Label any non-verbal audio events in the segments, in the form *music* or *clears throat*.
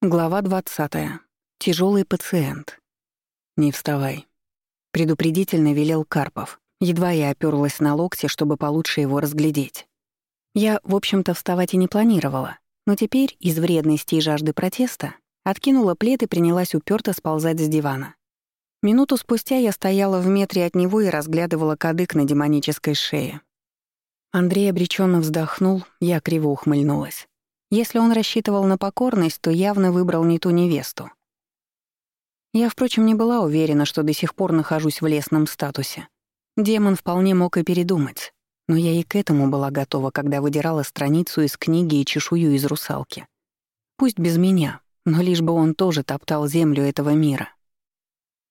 Глава 20. Тяжелый пациент. «Не вставай», — предупредительно велел Карпов. Едва я оперлась на локти, чтобы получше его разглядеть. Я, в общем-то, вставать и не планировала, но теперь, из вредности и жажды протеста, откинула плед и принялась уперто сползать с дивана. Минуту спустя я стояла в метре от него и разглядывала кадык на демонической шее. Андрей обреченно вздохнул, я криво ухмыльнулась. Если он рассчитывал на покорность, то явно выбрал не ту невесту. Я, впрочем, не была уверена, что до сих пор нахожусь в лесном статусе. Демон вполне мог и передумать, но я и к этому была готова, когда выдирала страницу из книги и чешую из русалки. Пусть без меня, но лишь бы он тоже топтал землю этого мира.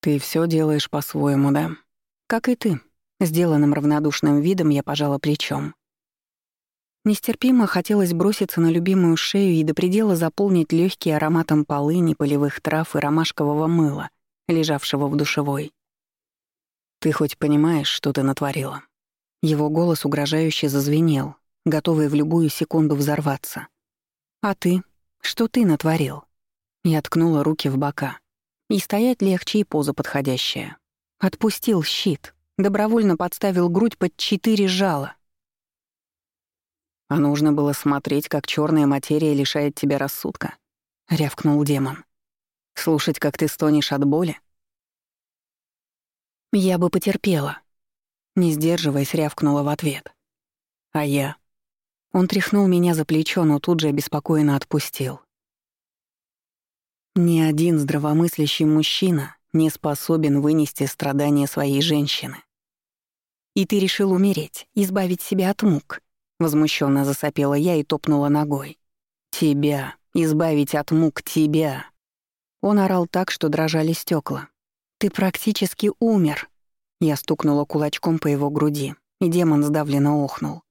«Ты все делаешь по-своему, да?» «Как и ты», — сделанным равнодушным видом я пожала плечом. Нестерпимо хотелось броситься на любимую шею и до предела заполнить легкий ароматом полыни, полевых трав и ромашкового мыла, лежавшего в душевой. «Ты хоть понимаешь, что ты натворила?» Его голос угрожающе зазвенел, готовый в любую секунду взорваться. «А ты? Что ты натворил?» Я ткнула руки в бока. И стоять легче, и поза подходящая. Отпустил щит, добровольно подставил грудь под четыре жала. А нужно было смотреть, как черная материя лишает тебя рассудка, рявкнул демон. Слушать, как ты стонешь от боли? Я бы потерпела. Не сдерживаясь, рявкнула в ответ. А я? Он тряхнул меня за плечо, но тут же обеспокоенно отпустил. Ни один здравомыслящий мужчина не способен вынести страдания своей женщины. И ты решил умереть, избавить себя от мук. Возмущенно засопела я и топнула ногой. «Тебя! Избавить от мук тебя!» Он орал так, что дрожали стекла. «Ты практически умер!» Я стукнула кулачком по его груди, и демон сдавленно охнул.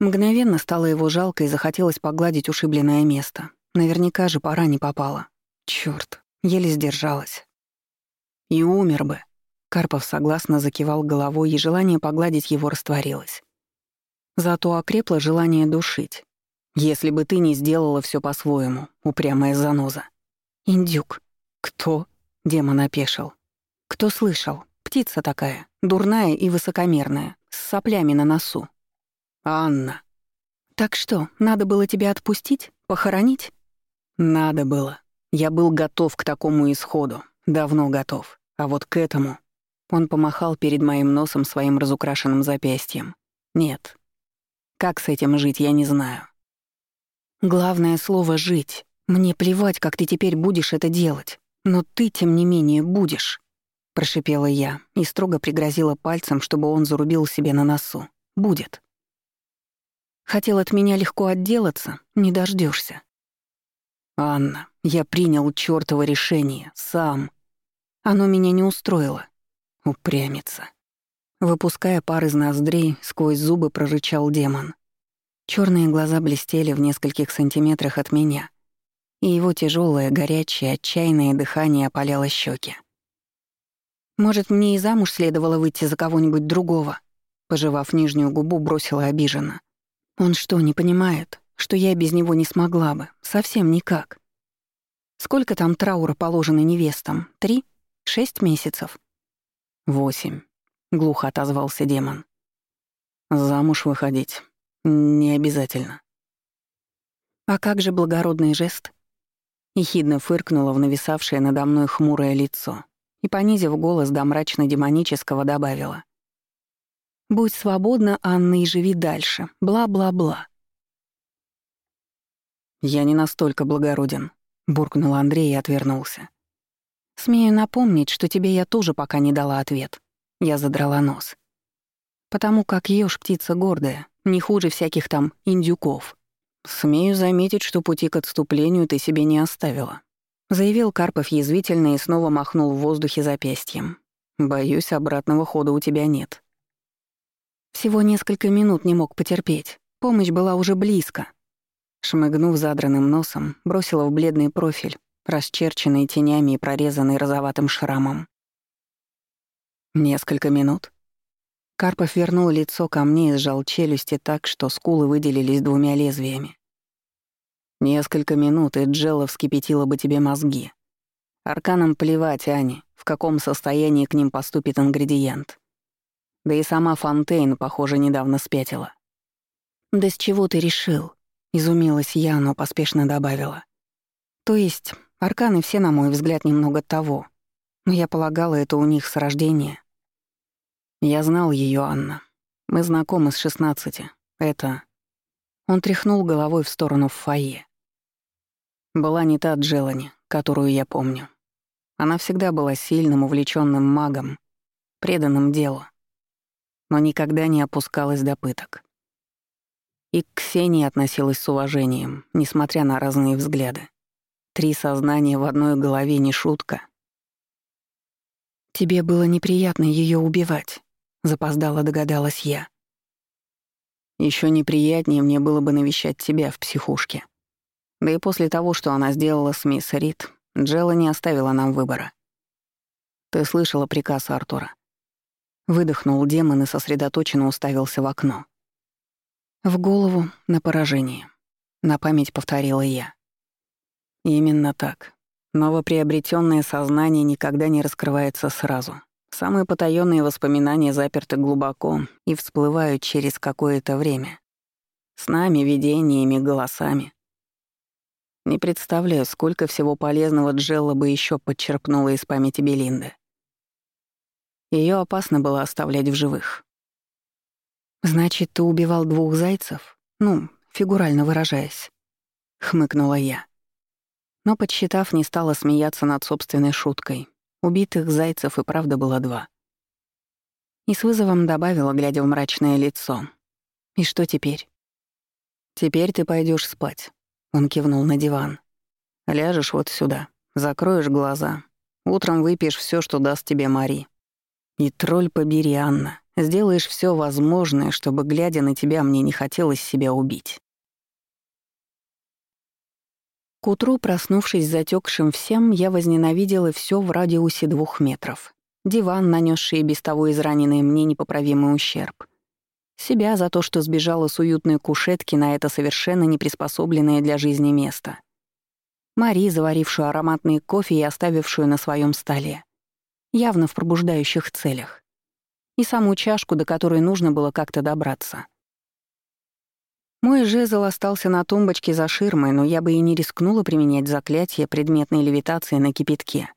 Мгновенно стало его жалко и захотелось погладить ушибленное место. Наверняка же пора не попала. Чёрт, еле сдержалась. И умер бы. Карпов согласно закивал головой, и желание погладить его растворилось. Зато окрепло желание душить. Если бы ты не сделала все по-своему, упрямая заноза. Индюк. Кто? Демон опешил. Кто слышал? Птица такая, дурная и высокомерная, с соплями на носу. Анна. Так что, надо было тебя отпустить? Похоронить? Надо было. Я был готов к такому исходу. Давно готов. А вот к этому... Он помахал перед моим носом своим разукрашенным запястьем. Нет, как с этим жить, я не знаю. Главное слово «жить». Мне плевать, как ты теперь будешь это делать. Но ты, тем не менее, будешь. Прошипела я и строго пригрозила пальцем, чтобы он зарубил себе на носу. Будет. Хотел от меня легко отделаться, не дождешься. «Анна, я принял чёртово решение, сам. Оно меня не устроило. Упрямится. Выпуская пар из ноздрей, сквозь зубы прорычал демон. Черные глаза блестели в нескольких сантиметрах от меня, и его тяжелое, горячее, отчаянное дыхание опаляло щеки. «Может, мне и замуж следовало выйти за кого-нибудь другого?» Пожевав нижнюю губу, бросила обиженно. «Он что, не понимает, что я без него не смогла бы? Совсем никак. Сколько там траура положено невестам? Три? Шесть месяцев?» «Восемь», глухо отозвался демон. Замуж выходить не обязательно. А как же благородный жест? Ехидно фыркнула в нависавшее надо мной хмурое лицо и, понизив голос до мрачно-демонического, добавила. «Будь свободна, Анна, и живи дальше. Бла-бла-бла». «Я не настолько благороден», — буркнул Андрей и отвернулся. «Смею напомнить, что тебе я тоже пока не дала ответ. Я задрала нос. Потому как ешь птица гордая, не хуже всяких там индюков. Смею заметить, что пути к отступлению ты себе не оставила. Заявил Карпов язвительно и снова махнул в воздухе запястьем. Боюсь, обратного хода у тебя нет. Всего несколько минут не мог потерпеть. Помощь была уже близко. Шмыгнув задранным носом, бросила в бледный профиль, расчерченный тенями и прорезанный розоватым шрамом. Несколько минут. Карпов вернул лицо ко мне и сжал челюсти так, что скулы выделились двумя лезвиями. Несколько минут, и Джелла вскипятила бы тебе мозги. Арканам плевать, Ани, в каком состоянии к ним поступит ингредиент. Да и сама Фонтейн, похоже, недавно спятила. «Да с чего ты решил?» — изумилась я, но поспешно добавила. «То есть, арканы все, на мой взгляд, немного того. Но я полагала, это у них с рождения». «Я знал ее, Анна. Мы знакомы с шестнадцати. Это...» Он тряхнул головой в сторону фойе. Была не та Джелани, которую я помню. Она всегда была сильным, увлеченным магом, преданным делу, но никогда не опускалась до пыток. И к Ксении относилась с уважением, несмотря на разные взгляды. Три сознания в одной голове не шутка. «Тебе было неприятно ее убивать», — запоздало догадалась я. Еще неприятнее мне было бы навещать тебя в психушке. Да и после того, что она сделала с мисс Рид, Джелла не оставила нам выбора. Ты слышала приказ Артура. Выдохнул демон и сосредоточенно уставился в окно. В голову на поражение. На память повторила я. Именно так. Новоприобретенное сознание никогда не раскрывается сразу. Самые потаённые воспоминания заперты глубоко и всплывают через какое-то время. С нами, видениями, голосами. Не представляю, сколько всего полезного Джелла бы еще подчерпнула из памяти Белинды. Ее опасно было оставлять в живых. «Значит, ты убивал двух зайцев? Ну, фигурально выражаясь», — хмыкнула я. Но, подсчитав, не стала смеяться над собственной шуткой. Убитых зайцев и правда было два. И с вызовом добавила, глядя в мрачное лицо. «И что теперь?» «Теперь ты пойдешь спать. Он кивнул на диван. «Ляжешь вот сюда, закроешь глаза. Утром выпьешь все, что даст тебе Мари. И тролль побери, Анна. Сделаешь все возможное, чтобы, глядя на тебя, мне не хотелось себя убить». К утру, проснувшись затекшим всем, я возненавидела все в радиусе двух метров. Диван, нанесший без того израненный мне непоправимый ущерб. Себя за то, что сбежала с уютной кушетки на это совершенно не приспособленное для жизни место. Мари, заварившую ароматный кофе и оставившую на своем столе. Явно в пробуждающих целях. И саму чашку, до которой нужно было как-то добраться. Мой жезл остался на тумбочке за ширмой, но я бы и не рискнула применять заклятие предметной левитации на кипятке.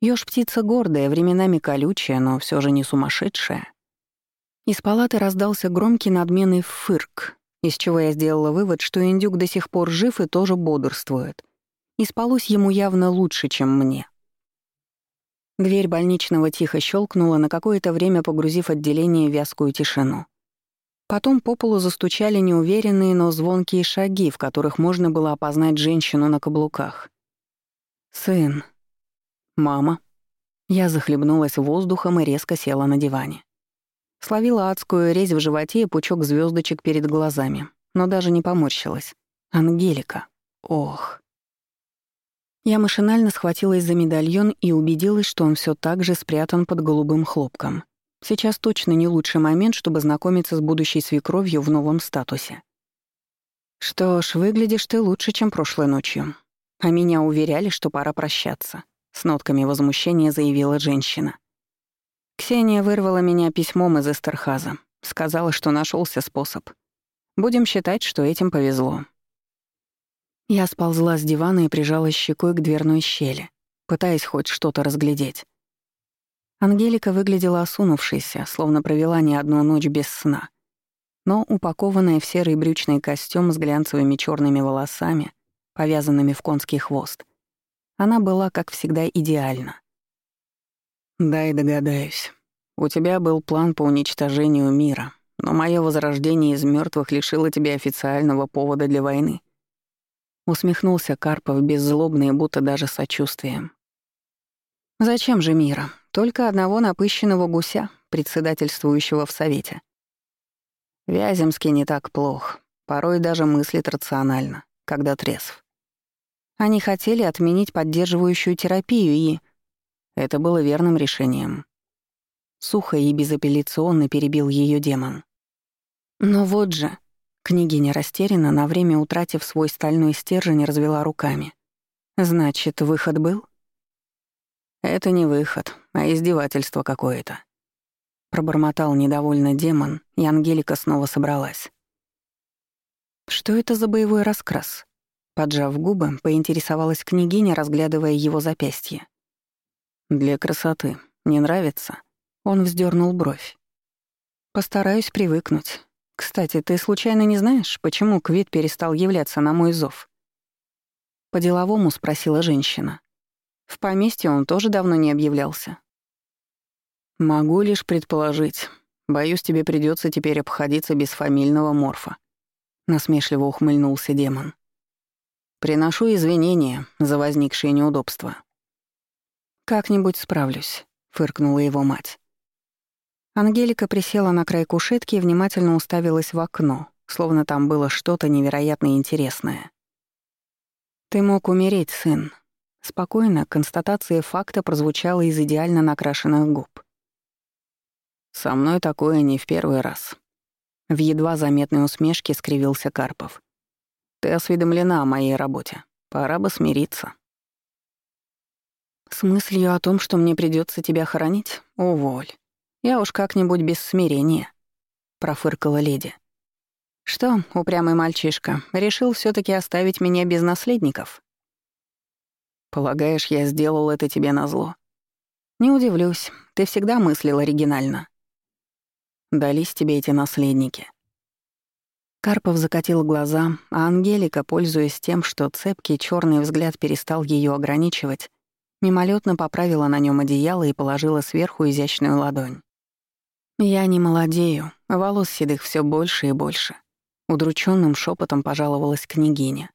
Ёж птица гордая, временами колючая, но все же не сумасшедшая. Из палаты раздался громкий надменный фырк, из чего я сделала вывод, что индюк до сих пор жив и тоже бодрствует. И спалось ему явно лучше, чем мне. Дверь больничного тихо щелкнула, на какое-то время погрузив отделение в вязкую тишину. Потом по полу застучали неуверенные, но звонкие шаги, в которых можно было опознать женщину на каблуках. «Сын». «Мама». Я захлебнулась воздухом и резко села на диване. Словила адскую резь в животе и пучок звездочек перед глазами, но даже не поморщилась. Ангелика. Ох. Я машинально схватилась за медальон и убедилась, что он все так же спрятан под голубым хлопком. Сейчас точно не лучший момент, чтобы знакомиться с будущей свекровью в новом статусе. «Что ж, выглядишь ты лучше, чем прошлой ночью. А меня уверяли, что пора прощаться», — с нотками возмущения заявила женщина. Ксения вырвала меня письмом из Эстерхаза. Сказала, что нашелся способ. Будем считать, что этим повезло. Я сползла с дивана и прижалась щекой к дверной щели, пытаясь хоть что-то разглядеть. Ангелика выглядела осунувшейся, словно провела не одну ночь без сна. Но упакованная в серый брючный костюм с глянцевыми черными волосами, повязанными в конский хвост, она была, как всегда, идеальна. «Дай догадаюсь. У тебя был план по уничтожению мира, но мое возрождение из мертвых лишило тебя официального повода для войны». Усмехнулся Карпов беззлобно и будто даже сочувствием. «Зачем же мира? Только одного напыщенного гуся, председательствующего в Совете. Вяземский не так плох, порой даже мыслит рационально, когда трезв. Они хотели отменить поддерживающую терапию и это было верным решением. Сухо и безапелляционно перебил ее демон. Но вот же, Княгиня растеряна, на время утратив свой стальной стержень, развела руками. «Значит, выход был?» «Это не выход, а издевательство какое-то», — пробормотал недовольно демон, и Ангелика снова собралась. «Что это за боевой раскрас?» Поджав губы, поинтересовалась княгиня, разглядывая его запястье. «Для красоты. Не нравится?» Он вздернул бровь. «Постараюсь привыкнуть. Кстати, ты случайно не знаешь, почему Квит перестал являться на мой зов?» По-деловому спросила женщина. В поместье он тоже давно не объявлялся. «Могу лишь предположить. Боюсь, тебе придется теперь обходиться без фамильного морфа», — насмешливо ухмыльнулся демон. «Приношу извинения за возникшие неудобства». «Как-нибудь справлюсь», — фыркнула его мать. Ангелика присела на край кушетки и внимательно уставилась в окно, словно там было что-то невероятно интересное. «Ты мог умереть, сын». Спокойно констатация факта прозвучала из идеально накрашенных губ. «Со мной такое не в первый раз». В едва заметной усмешке скривился Карпов. «Ты осведомлена о моей работе. Пора бы смириться». «С мыслью о том, что мне придется тебя хоронить? Уволь. Я уж как-нибудь без смирения», — профыркала леди. «Что, упрямый мальчишка, решил все таки оставить меня без наследников?» «Полагаешь, я сделал это тебе назло?» «Не удивлюсь, ты всегда мыслил оригинально». «Дались тебе эти наследники». Карпов закатил глаза, а Ангелика, пользуясь тем, что цепкий черный взгляд перестал ее ограничивать, мимолетно поправила на нем одеяло и положила сверху изящную ладонь. Я не молодею, волос седых все больше и больше. Удрученным шепотом пожаловалась княгиня.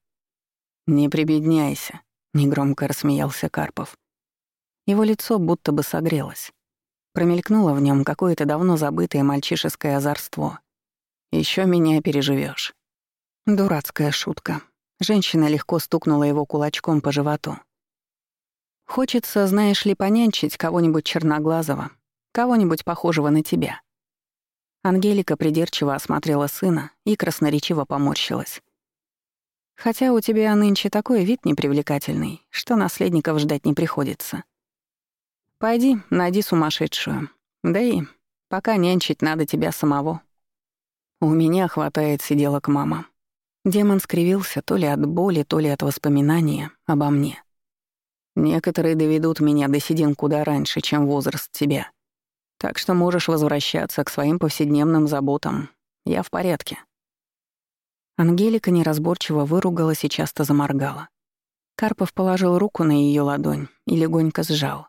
«Не прибедняйся», — негромко рассмеялся Карпов. Его лицо будто бы согрелось. Промелькнуло в нем какое-то давно забытое мальчишеское озорство. Еще меня переживешь. Дурацкая шутка. Женщина легко стукнула его кулачком по животу. «Хочется, знаешь ли, понянчить кого-нибудь черноглазого, Кого-нибудь похожего на тебя». Ангелика придирчиво осмотрела сына и красноречиво поморщилась. «Хотя у тебя нынче такой вид непривлекательный, что наследников ждать не приходится. Пойди, найди сумасшедшую. Да и пока нянчить надо тебя самого». «У меня хватает сиделок мама». Демон скривился то ли от боли, то ли от воспоминания обо мне. «Некоторые доведут меня до седин куда раньше, чем возраст тебя. Так что можешь возвращаться к своим повседневным заботам. Я в порядке». Ангелика неразборчиво выругалась и часто заморгала. Карпов положил руку на ее ладонь и легонько сжал.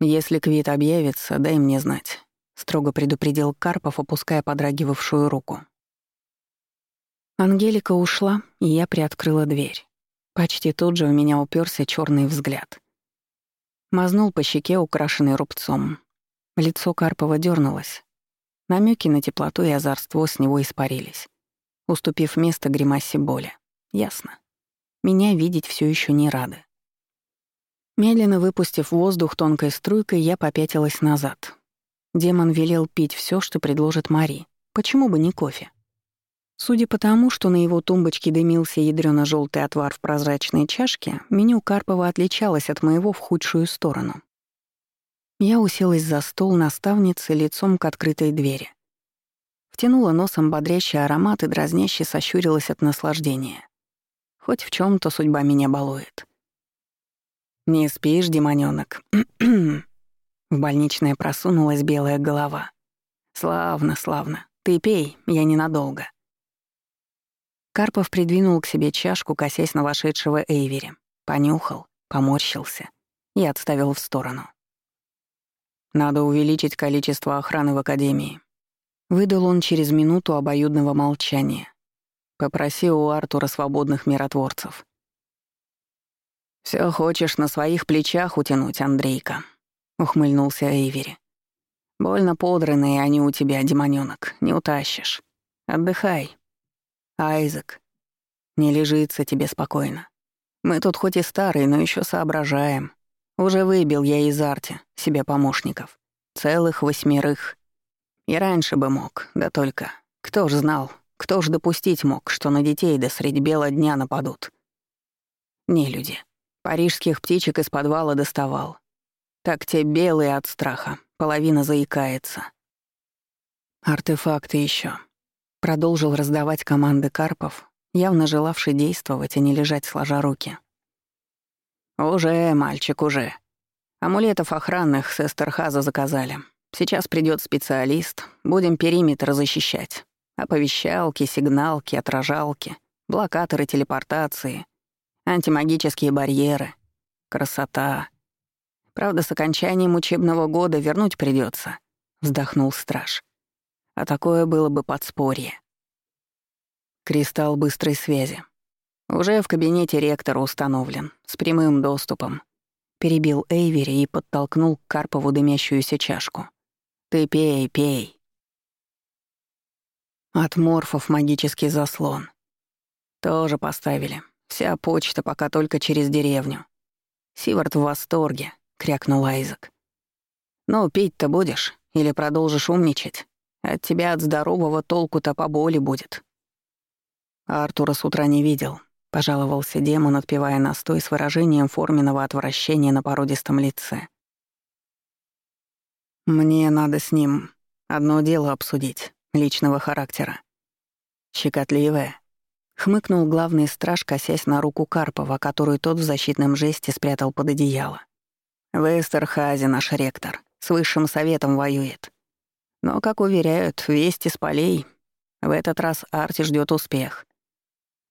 «Если Квит объявится, дай мне знать», — строго предупредил Карпов, опуская подрагивавшую руку. Ангелика ушла, и я приоткрыла дверь. Почти тут же у меня уперся черный взгляд. Мазнул по щеке, украшенной рубцом, Лицо Карпова дернулось. Намеки на теплоту и озорство с него испарились, уступив место гримасе боли. Ясно. Меня видеть все еще не рады. Медленно выпустив воздух тонкой струйкой, я попятилась назад. Демон велел пить все, что предложит Мари. Почему бы не кофе? Судя по тому, что на его тумбочке дымился ядрёно желтый отвар в прозрачной чашке, меню Карпова отличалось от моего в худшую сторону. Я уселась за стол наставницы лицом к открытой двери. Втянула носом бодрящий аромат и дразняще сощурилась от наслаждения. Хоть в чем то судьба меня балует. «Не спишь, демонёнок?» *clears throat* В больничное просунулась белая голова. «Славно, славно. Ты пей, я ненадолго». Карпов придвинул к себе чашку, косясь на вошедшего Эйвери. Понюхал, поморщился и отставил в сторону. Надо увеличить количество охраны в Академии. Выдал он через минуту обоюдного молчания. Попроси у Артура свободных миротворцев. «Всё хочешь на своих плечах утянуть, Андрейка», — ухмыльнулся Эйвери. «Больно подранные они у тебя, демонёнок, не утащишь. Отдыхай. Айзек, не лежится тебе спокойно. Мы тут хоть и старые, но ещё соображаем. Уже выбил я из арти себе помощников. Целых восьмерых. И раньше бы мог, да только кто ж знал, Кто ж допустить мог, что на детей до средь бела дня нападут? Не люди. Парижских птичек из подвала доставал. Так те белые от страха, половина заикается. Артефакты еще. Продолжил раздавать команды Карпов, явно желавший действовать, а не лежать сложа руки. «Уже, мальчик, уже. Амулетов охранных с Эстерхаза заказали. Сейчас придет специалист, будем периметр защищать. Оповещалки, сигналки, отражалки, блокаторы телепортации, антимагические барьеры. Красота. Правда, с окончанием учебного года вернуть придется, вздохнул страж. А такое было бы подспорье. Кристалл быстрой связи. Уже в кабинете ректора установлен, с прямым доступом. Перебил Эйвери и подтолкнул к Карпову дымящуюся чашку. «Ты пей, пей». От морфов магический заслон. Тоже поставили. Вся почта пока только через деревню. Сивард в восторге, крякнул Айзек. Ну, пить-то будешь? Или продолжишь умничать? От тебя от здорового толку-то поболи будет. Артура с утра не видел, пожаловался демон, отпивая настой с выражением форменного отвращения на породистом лице. Мне надо с ним одно дело обсудить личного характера. Щекотливая. Хмыкнул главный страж, косясь на руку Карпова, которую тот в защитном жесте спрятал под одеяло. В Эстерхазе наш ректор. С высшим советом воюет. Но, как уверяют, вести с полей. В этот раз Арти ждет успех.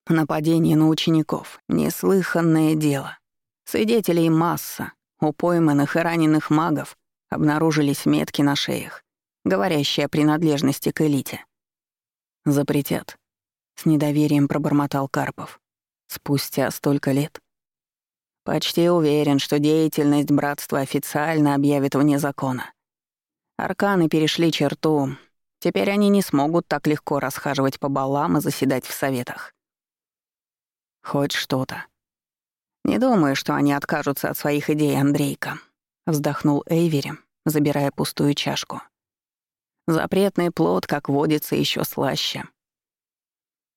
Нападение на учеников — неслыханное дело. Свидетелей масса. У пойманных и раненых магов обнаружились метки на шеях говорящие о принадлежности к элите. «Запретят», — с недоверием пробормотал Карпов. «Спустя столько лет?» «Почти уверен, что деятельность братства официально объявит вне закона. Арканы перешли черту. Теперь они не смогут так легко расхаживать по балам и заседать в советах. Хоть что-то. Не думаю, что они откажутся от своих идей, Андрейка», — вздохнул Эйвери, забирая пустую чашку. Запретный плод, как водится, еще слаще.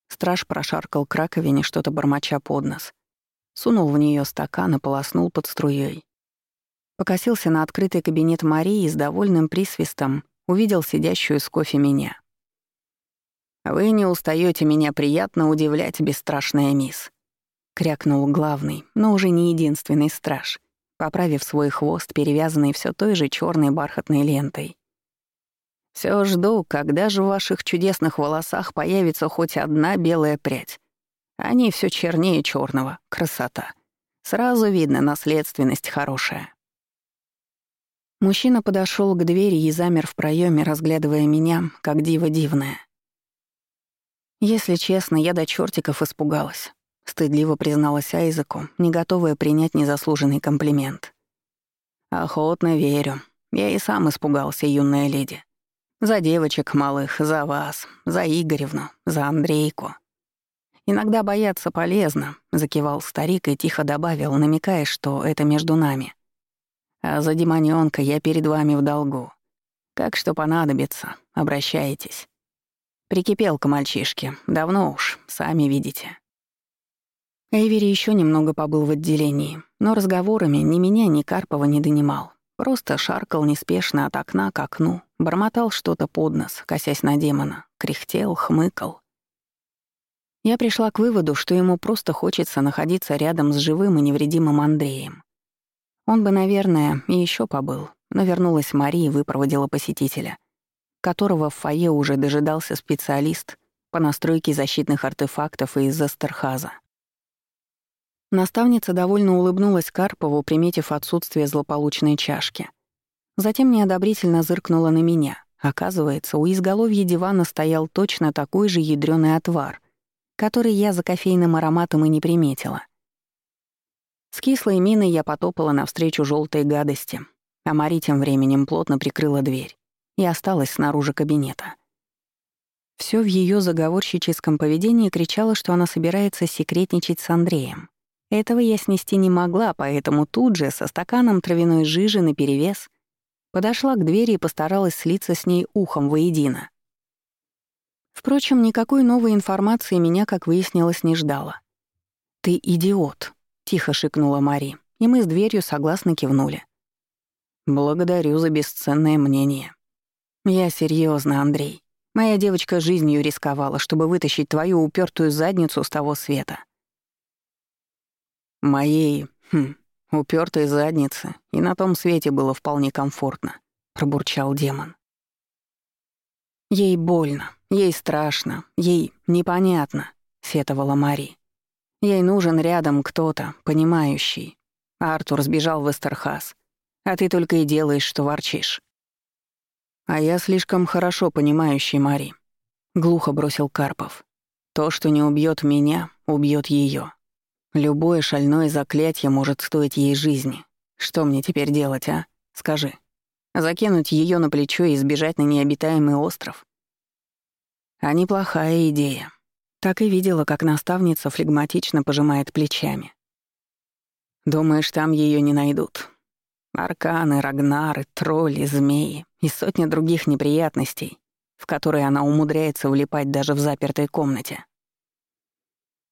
Страж прошаркал к раковине, что-то бормоча под нос. Сунул в нее стакан и полоснул под струей. Покосился на открытый кабинет Марии и с довольным присвистом увидел сидящую с кофе меня. «Вы не устаете меня приятно удивлять, бесстрашная мисс», — крякнул главный, но уже не единственный страж, поправив свой хвост, перевязанный все той же черной бархатной лентой. Все жду, когда же в ваших чудесных волосах появится хоть одна белая прядь. Они все чернее черного. Красота. Сразу видно, наследственность хорошая. Мужчина подошел к двери и замер в проеме, разглядывая меня, как диво дивное. Если честно, я до чертиков испугалась. Стыдливо призналась Айзеку, не готовая принять незаслуженный комплимент. «Охотно верю. Я и сам испугался, юная леди. За девочек малых, за вас, за Игоревну, за Андрейку. Иногда бояться полезно, закивал старик и тихо добавил, намекая, что это между нами. А за демонёнка я перед вами в долгу. Как что понадобится, обращайтесь. Прикипел к мальчишке, давно уж, сами видите. Эйвери еще немного побыл в отделении, но разговорами ни меня, ни Карпова не донимал. Просто шаркал неспешно от окна к окну, бормотал что-то под нос, косясь на демона, кряхтел, хмыкал. Я пришла к выводу, что ему просто хочется находиться рядом с живым и невредимым Андреем. Он бы, наверное, и еще побыл, но вернулась Мария и выпроводила посетителя, которого в фойе уже дожидался специалист по настройке защитных артефактов из Застерхаза. Наставница довольно улыбнулась Карпову, приметив отсутствие злополучной чашки. Затем неодобрительно зыркнула на меня. Оказывается, у изголовья дивана стоял точно такой же ядрёный отвар, который я за кофейным ароматом и не приметила. С кислой миной я потопала навстречу желтой гадости, а Мари тем временем плотно прикрыла дверь и осталась снаружи кабинета. Всё в её заговорщическом поведении кричало, что она собирается секретничать с Андреем. Этого я снести не могла, поэтому тут же, со стаканом травяной жижи наперевес, подошла к двери и постаралась слиться с ней ухом воедино. Впрочем, никакой новой информации меня, как выяснилось, не ждала. «Ты идиот», — тихо шикнула Мари, и мы с дверью согласно кивнули. «Благодарю за бесценное мнение». «Я серьезно, Андрей. Моя девочка жизнью рисковала, чтобы вытащить твою упертую задницу с того света». «Моей, хм, упертой заднице, и на том свете было вполне комфортно», — пробурчал демон. «Ей больно, ей страшно, ей непонятно», — сетовала Мари. «Ей нужен рядом кто-то, понимающий. Артур сбежал в Эстерхас, а ты только и делаешь, что ворчишь». «А я слишком хорошо понимающий Мари», — глухо бросил Карпов. «То, что не убьет меня, убьет ее. Любое шальное заклятие может стоить ей жизни. Что мне теперь делать, а? Скажи. Закинуть ее на плечо и сбежать на необитаемый остров? А неплохая идея. Так и видела, как наставница флегматично пожимает плечами. Думаешь, там ее не найдут? Арканы, рагнары, тролли, змеи и сотни других неприятностей, в которые она умудряется влипать даже в запертой комнате.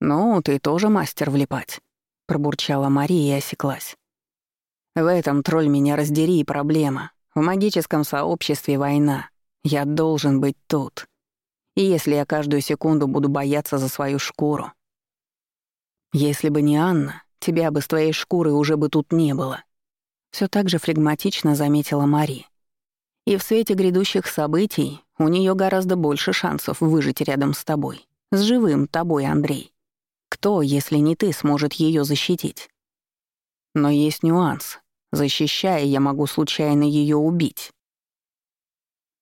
«Ну, ты тоже мастер влипать», — пробурчала Мария и осеклась. «В этом, тролль, меня раздери и проблема. В магическом сообществе война. Я должен быть тут. И если я каждую секунду буду бояться за свою шкуру... Если бы не Анна, тебя бы с твоей шкурой уже бы тут не было. Все так же флегматично заметила Мари. И в свете грядущих событий у нее гораздо больше шансов выжить рядом с тобой. С живым тобой, Андрей. Кто, если не ты, сможет ее защитить? Но есть нюанс. Защищая, я могу случайно ее убить.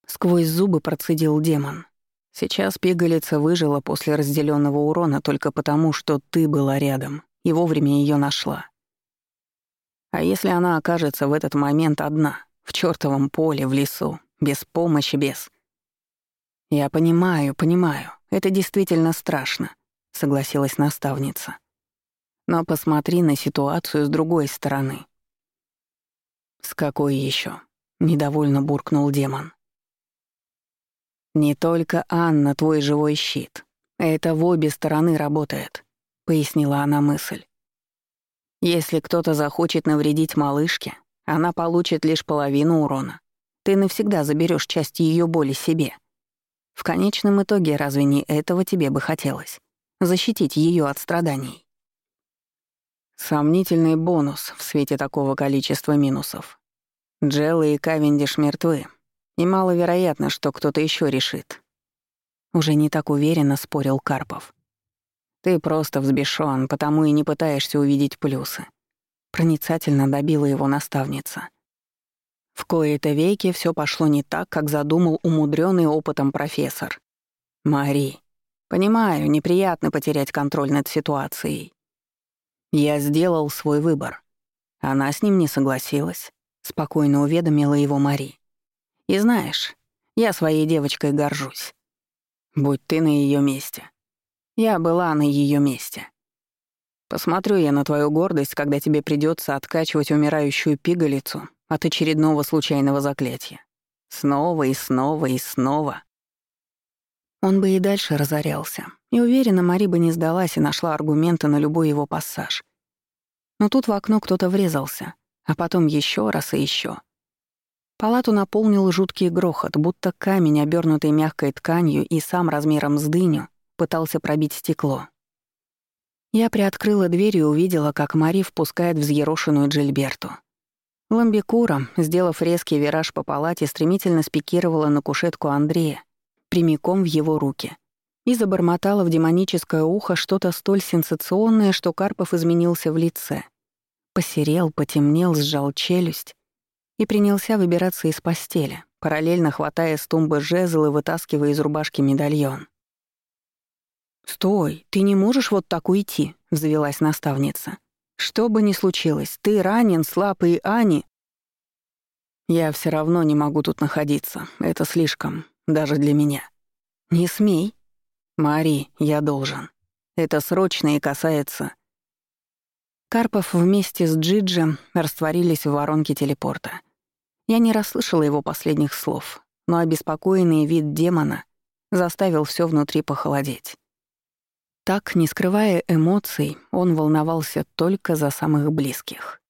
Сквозь зубы процедил демон. Сейчас пигалица выжила после разделенного урона только потому, что ты была рядом и вовремя ее нашла. А если она окажется в этот момент одна, в чертовом поле, в лесу, без помощи, без... Я понимаю, понимаю, это действительно страшно, согласилась наставница. Но посмотри на ситуацию с другой стороны. С какой еще? недовольно буркнул демон. Не только Анна твой живой щит. Это в обе стороны работает, пояснила она мысль. Если кто-то захочет навредить малышке, она получит лишь половину урона. Ты навсегда заберешь часть ее боли себе. В конечном итоге разве не этого тебе бы хотелось? Защитить ее от страданий. Сомнительный бонус в свете такого количества минусов. Джелла и Кавендиш мертвы, и маловероятно, что кто-то еще решит. Уже не так уверенно спорил Карпов. Ты просто взбешён, потому и не пытаешься увидеть плюсы. Проницательно добила его наставница. В кои-то веки все пошло не так, как задумал умудренный опытом профессор. Мари, Понимаю, неприятно потерять контроль над ситуацией. Я сделал свой выбор. Она с ним не согласилась, спокойно уведомила его Мари. И знаешь, я своей девочкой горжусь. Будь ты на ее месте. Я была на ее месте. Посмотрю я на твою гордость, когда тебе придется откачивать умирающую пигалицу от очередного случайного заклятия. Снова и снова и снова. Он бы и дальше разорялся. И уверена, Мари бы не сдалась и нашла аргументы на любой его пассаж. Но тут в окно кто-то врезался, а потом еще раз и еще. Палату наполнил жуткий грохот, будто камень, обернутый мягкой тканью и сам размером с дыню, пытался пробить стекло. Я приоткрыла дверь и увидела, как Мари впускает взъерошенную Джильберту. Ламбикура, сделав резкий вираж по палате, стремительно спикировала на кушетку Андрея прямиком в его руки и забормотала в демоническое ухо что-то столь сенсационное, что Карпов изменился в лице. Посерел, потемнел, сжал челюсть и принялся выбираться из постели, параллельно хватая с тумбы жезл и вытаскивая из рубашки медальон. «Стой, ты не можешь вот так уйти», — взвелась наставница. «Что бы ни случилось, ты ранен, слаб и Ани...» «Я все равно не могу тут находиться, это слишком даже для меня. Не смей. Мари, я должен. Это срочно и касается... Карпов вместе с Джиджем растворились в воронке телепорта. Я не расслышала его последних слов, но обеспокоенный вид демона заставил все внутри похолодеть. Так, не скрывая эмоций, он волновался только за самых близких.